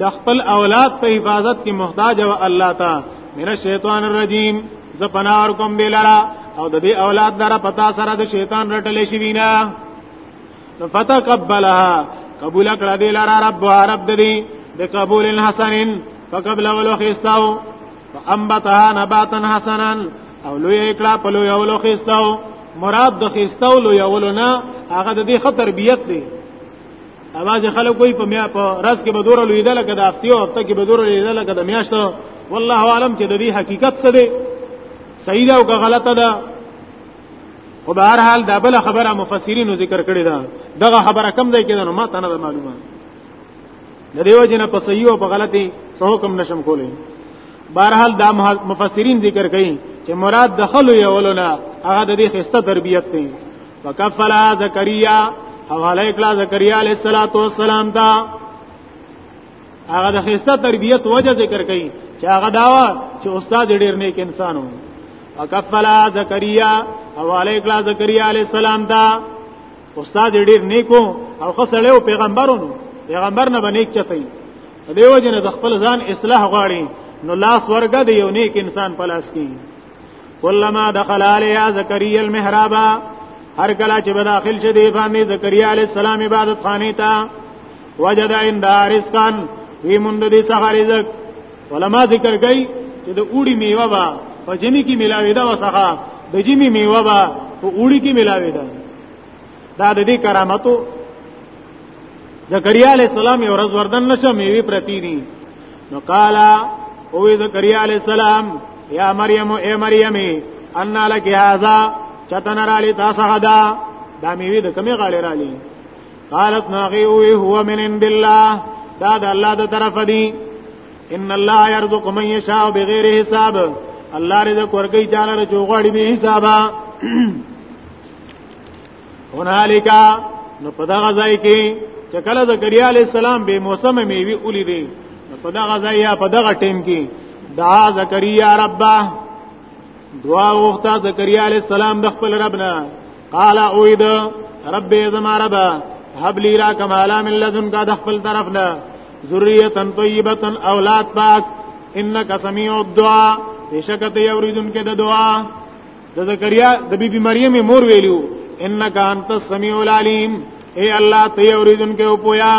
د خپل اولاد په حفاظت کې محتاج او الله تا من الشیطان الرجیم ز پنار کوم بلرا او د دې اولاد لره پتا سره د شیطان رټل شي وینا فتقبلها قبول کړه دې لره رب عرب دې د قبول الحسنین فقبل ولو خستاو فانبتها نباتا حسنا او لوی کړه په لوی اولو خستاو مراد د خستاو لوی اولو نه هغه د دې خطر بیت دی اواز خلک کوئی په میا په راس کې بدور لیدل کده افتیو هفته کې بدور لیدل کده میاشتو والله عالم چې د دې حقیقت څه دی صحیح ده او که غلطه ده خو به هر حال دا بل خبره مفسرینو ذکر کړی ده دغه خبره کم ځای کې ده نو ما ته نه معلومه د دیو جن په صحیح او په غلطي څه حکم نشم کولای بهرحال دا مفسرین ذکر کوي چې مراد دخل یولنا هغه د دې خسته تربیت دی وکفلا زکریا حواله کلا زکریا علیہ الصلوۃ والسلام دا هغه د خسته تربیت وجه ذکر کوي چې هغه داوا چې استاد ډیر نیک انسان و وکفلا زکریا حواله کلا زکریا علیہ السلام دا استاد ډیر نیکو او خسړې او پیغمبرونو پیغمبر نه باندې چتای دیو جن د خپل ځان اصلاح غواړي نو لاس ورګه دی یو نیک انسان پلاس کی کلمہ دخل علی زکریا المحراب هر کله چې بداخل شه دی باندې زکریا علی السلام عبادت خانه تا وجد عند رزقان وی مند دي سغه رزق علما ذکر کوي چې د اوړي میوه با په جمی کې ملاوي دا وسخه د جمی میوه با په اوړي کې ملاوي دا دا د دې کرامتو زکریا علی السلام یو ورځ وردن نشه میوي پرتی دي نو قالا او زکریا علی السلام یا مریم اے مریم ان لک هذا چتن را لې تاسو حدا دا میوي د کمی غاړې را لې قالت ناغي وی هو من عند الله دا د الله د طرف دی ان الله يرزق من يشاء بغیر حساب الله رزق ورګی چاله رچو غړي به حسابا هنالکا نو په دغه ځای کې چې کله زکریا علی السلام به موسم میوي اولی دی په دغه ځای یا په دغه ټیم کې دا زکریا ربه دعا وغوښته زکریا علی السلام د خپل رب نه قال اوید رب زما رب هب لی را کمالا من لدن کا د خپل طرف نه ذریه طیبه اولاد پاک انک سمیع الدعاء بشکته یوریدن کې د دعا د زکریا د بیبي بی مریم مور ویلو انک انت السمیع العلیم اے الله ته یوریدن کې او پویا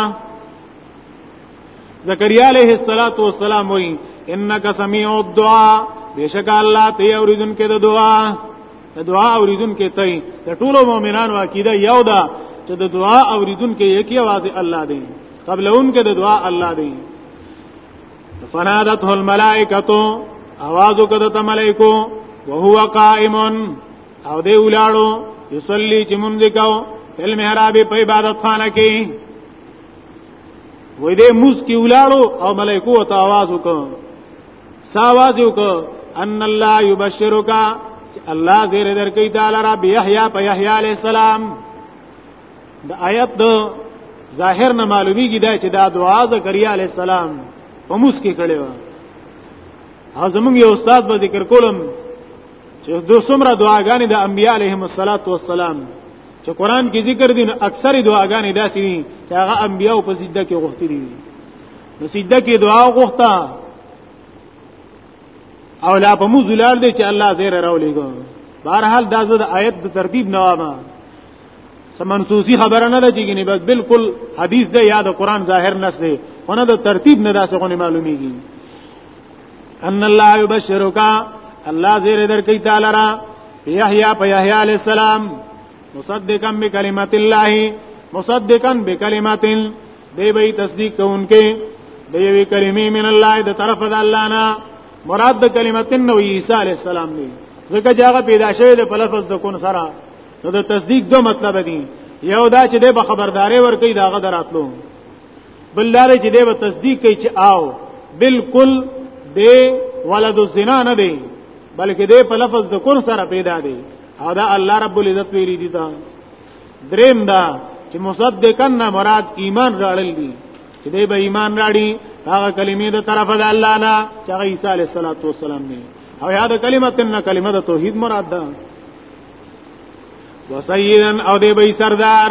زکریا علیه السلام وی انک سمیع الدعاء بشک الله ته اوریدن کې د دعا د دعا اوریدن کې ته د ټولو مؤمنانو عقیده یو ده چې د دعا اوریدن کې یکی आवाज الله دی قبل اون کې د دعا الله دی فنادته الملائکه आवाज وکړه ته ملائکو وهو قائم او دی ولاړو یصلی چې مونږ وکاو فل محراب په عبادت خانه کې وې دې موس کې ولاړو او ملائکو ته आवाज وکړ ساواز وکړ ان الله یبشرک الله زیر درکې تعالی رب یحیی په یحیی علی السلام د آیت د ظاهر نه معلومیږي دا چې دا دعا زکریا علی السلام په موس کې کړې و هزمون یو استاد به ذکر کولم چې دوه څومره دعاګانې د انبیاء علیهم الصلاۃ والسلام چې قران کې ذکر دي اکثر دعاګانې داسې دي چې هغه انبیاو په سجده کې غوښتي دي نو سجده کې دعا غوښته او لا په مو زلال دي چې الله زیر راولېګو بهرحال دا زه د آیت د ترتیب نه وامه سمنسوسی خبره نه ده چې ګنې بس بالکل حدیث ده یا د قران ظاهر نس ده خو نه د ترتیب نه داسې غونې معلومیږي ان الله یبشرک الله زیر در کی تعالی را یحیی په یحیی علی السلام مصدقا بکلمت الله مصدقا بکلمت دی به تصدیق کوونکې د یوې کلمې من الله د طرف د الله نه مراد د کلمتن نو عیسی علی السلام دی ځکه چې هغه پیدا شوی د پلفظ د کون سره نو د تصدیق دو مطلب دی یو دا چې د خبرداري ورکې داغه دراتلو بل لار چې دی به تصدیق کوي چې آو بالکل دی ولد الزنا نه دی بلکې دی په لفظ د کون سره پیدا دی او دا الله رب العزت ویری دي تا دریم دا چې مصدقن نه مراد ایمان راړل دي چې دی به ایمان راړي هغه کلمې د طرف د الله نه چې عیسی علیه السلام نه او یاد کلمت نه کلمه د توحید مراد ده وسیدن او دی به سردار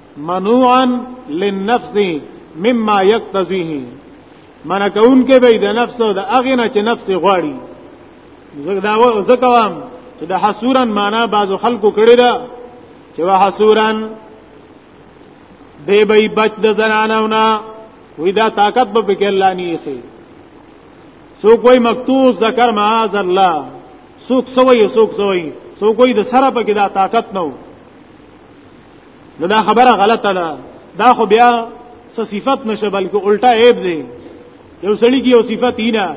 منوعا للنفس مما يقتضيه من کون کې به د نفس او د اغه نه چې نفس غواړي زګ دا و زکوام چې د حسورن معنا بعضو خلکو کړی دا چې وا حسورن دی به بچ د زنانو نه وې دا طاقت به پکې الله نه یې سو کوئی مقتول ذکر معاذ الله سوک سوئی سوک سوئی سو کوئی د سره پکې دا طاقت نه نو دا خبره غلطه ده دا خو بیا څه صفت نشه بلکې الټا عیب دی یو سړی کې یو صفت یې نه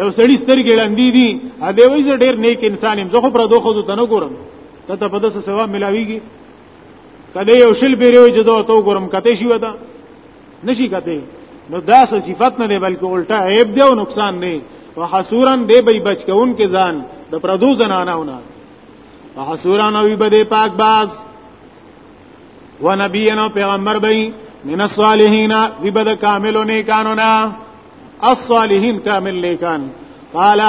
یو سړی سترګې لاندې دي ا دې وایي چې ډېر نیک انسان يم زه خو پر دوه خو ته نه ګورم ته ته په داسې ثواب ملاويږي کله یو شل بیره وي چې دوه تو ګورم کته شي ودا نشي کته نو دا څه صفت نه دی بلکې الټا عیب دی او نقصان نه وحسورن دی به بچ کون کې ځان د پردو زنانه ونه فحسورا نوی بده پاک باز و نبینا پیغمبر بی من الصالحین وی بده کامل و نیکانو نا الصالحین کامل نیکان قال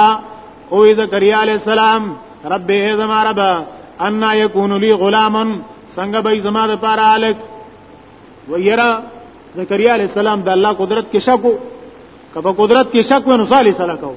او زکریا علیہ السلام رب اے زما رب ان یکون لی غلام څنګه به زما د پاره الک و یرا زکریا علیہ السلام د الله قدرت کې شکو کبه قدرت کې شکو نو صالح سره کوو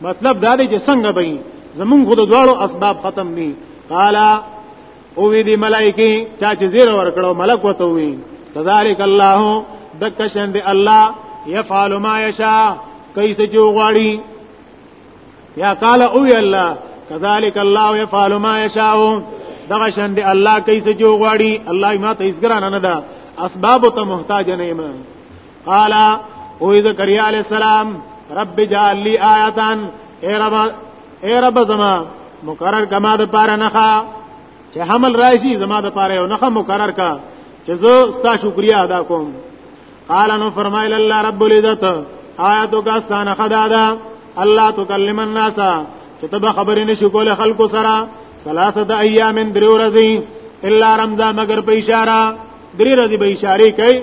مطلب دا دی چې څنګه به زمون خود دواړو اسباب ختم ني قال او وی دی ملائکی چا چې زیر ور کړو ملک وته وی کذالک الله دک شند الله يفعل ما يشاء کیس چې غواړي یا قال او وی الله کذالک الله يفعل ما يشاء دغه شند الله کیس چې غواړي الله ما ته اسګران نه ده اسباب ته محتاج نه یم قال او زکریا علی السلام رب جعل لی آیتان اے رب اے رب زما مقرر کما د پاره نخا چې حمل راشي زما د پاره یو نخا مقرر کا چې زه ستا شکریا ادا کوم قال نو فرمایل الله رب العزت آیاتو کا ستانه خدا دا الله تکلم الناس چې تبه خبرې نشو کوله خلکو سره ثلاثه ایام درو ورځې الا رمضان مگر په اشاره درې ورځې به اشاره کوي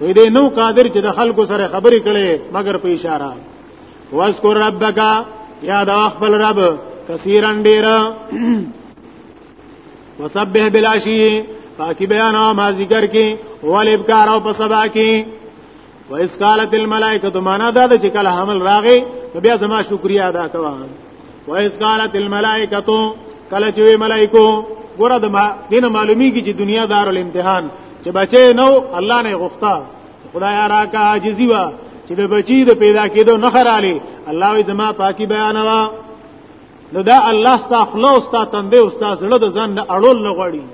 وې دې نو قادر چې د خلکو سره خبرې کړي مګر په اشاره واذکر ربک یاد خپل رب کثیرن ډیر وسبح بالعشی پاکی بیان او ما ذکر کی ول ابکار او په سبا کی و اس قالت الملائکه معنا دا چې کله حمل راغی بیا زما شکریا ادا کوه وایس قالت الملائکه کله چې ملائکو ګوره د دین معلومیږي چې دنیا دار الامتحان چې بچي نو الله نه غوښتا خدای راکا عاجزی وا چې د بچی د پیدا کېدو نه خرالی الله یې زما پاکي بیانوا نو دا الله ستا خلوص تا تندې استاد زړه د ځان اړول نه غوړي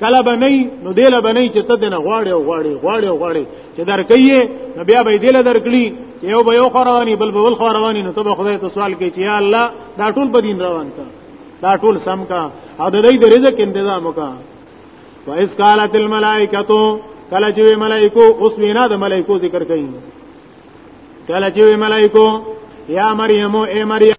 کله به نه نو دله به نه چې ته دنه غواړې او غواړې غواړې او غواړې چې درکې نو بیا به دله درکړي چې یو به یو خرواني بل به بل خرواني نو ته به خدای ته سوال کوي چې یا الله دا ټول په دین روان کا دا ټول سم کا او د دې د رزق تنظیم وکا وایس قالت الملائکه کله چې ملائکو اوس وینا د ملائکو ذکر کوي کله چې ملائکو یا مریم اے مریم